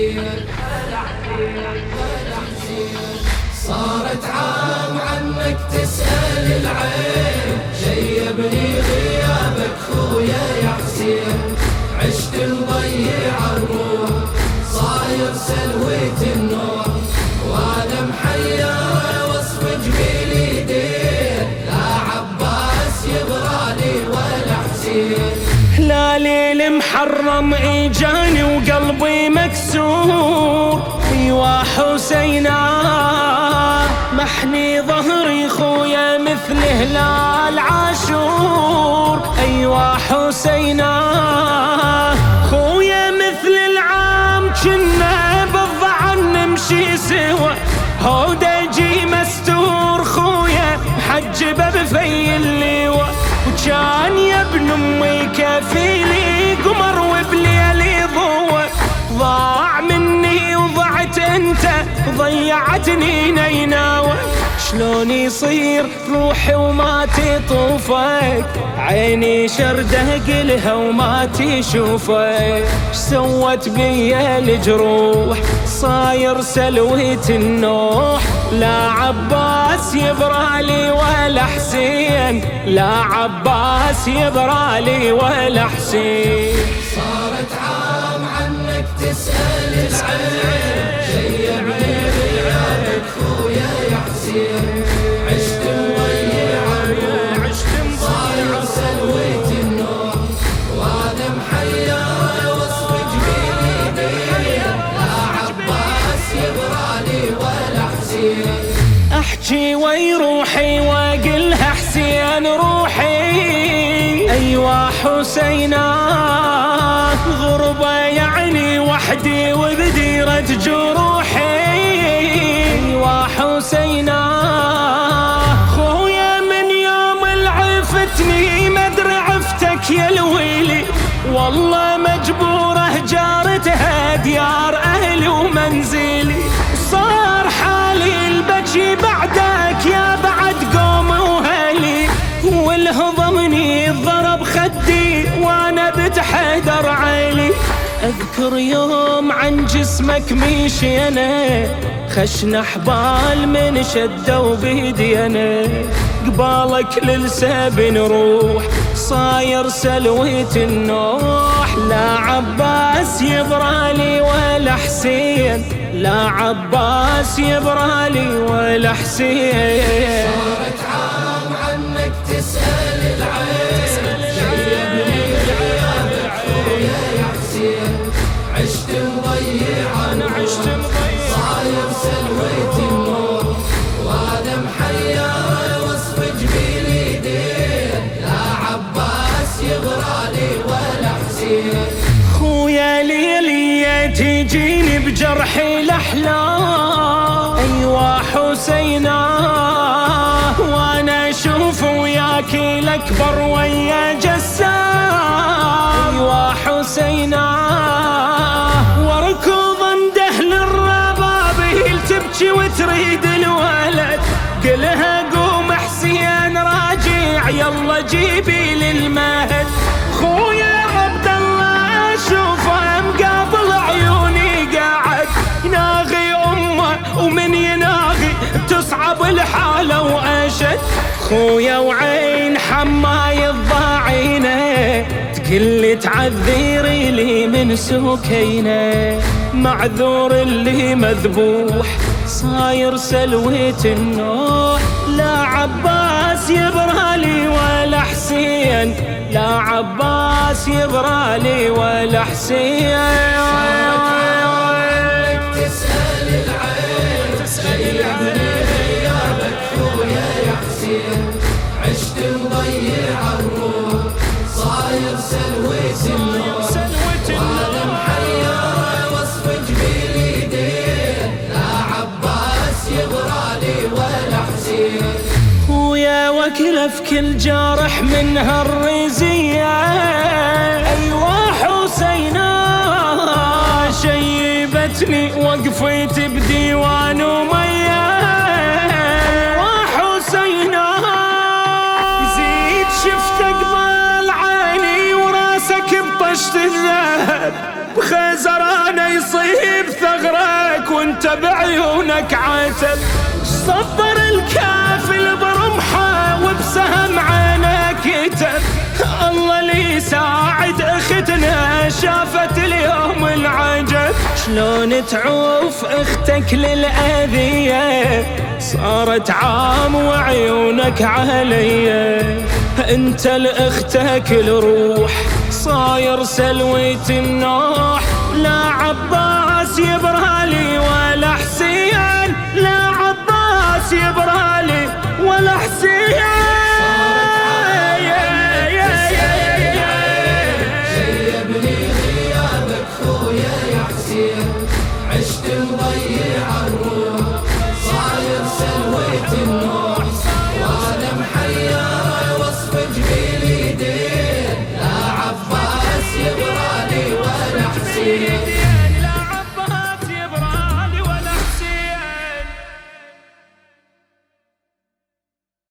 to محرم اجاني وقلبي مكسور. إيوا حسينا محني ظهري خويا مثل هلال عاشور. إيوا حسينا خويا مثل العام كنا بالضعن نمشي سوا. هودجي مستور خويا محجبة بفي اللواء. يا ابن أمي كفيلي قمر وبليلي ضوء ضاع مني وضعت أنت ضيعتني نيناوه شلون يصير روحي وما تطوفك؟ عيني شرده قلها وما تشوفك. سوت بيا الجروح؟ صاير سلويت النوح. لا عباس يبرالي ولا حسين لا عباس يبرالي ولا حسين. صارت عام عنك تسأل العين شيبني غيابك خويا. احكي وي روحي وأقلها حسين روحي. ايوا حسينا غربة يعني وحدي وبديرة جروحي. ايوا حسينا خويا من يوم العفتني مدري عفتك يا الويلي. والله مجبورة جارتها ديار أذكر يوم عن جسمك مشينا خشنا حبال من شدوا بيدينا قبالك للسب نروح صاير سلويت النوح. لا عباس يبرالي ولا حسين لا عباس يبرالي ولا حسين. صارت عام عنك تسأل العين. تجيني بجرحي الأحلام. ايوا حسينا وأنا أشوف وياك الأكبر ويا جسام. ايوا حسينا واركض انده للربابيل تبكي وتريد الولد. قلها قوم حسين راجع يلا جيبي للمهد. خويا الحالة وأشد. خويا وعين حماي الضاعينة. تقلي تعذيري لي من سكينة. معذور اللي مذبوح صاير سلويت النوح. لا عباس يبرالي ولا حسين. لا عباس يبرالي ولا حسين. خويا وكلف كل جارح من هالرزية أيوا حسينا شيبتني وقفيت بديوان ومية. أيوا حسينا زيد شفت قبل عيني وراسك بطشت الذهب. بخزرانة يصيب ثغرك وانت بعيونك عاتب. صبر الكافل برمحة وبسهم عينك يتب الله لي ساعد اختنا شافت اليوم العجب. شلون تعوف أختك للأذية؟ صارت عام وعيونك علي انت لاختك الروح صاير سلوية النوح. لا عباس يبرالي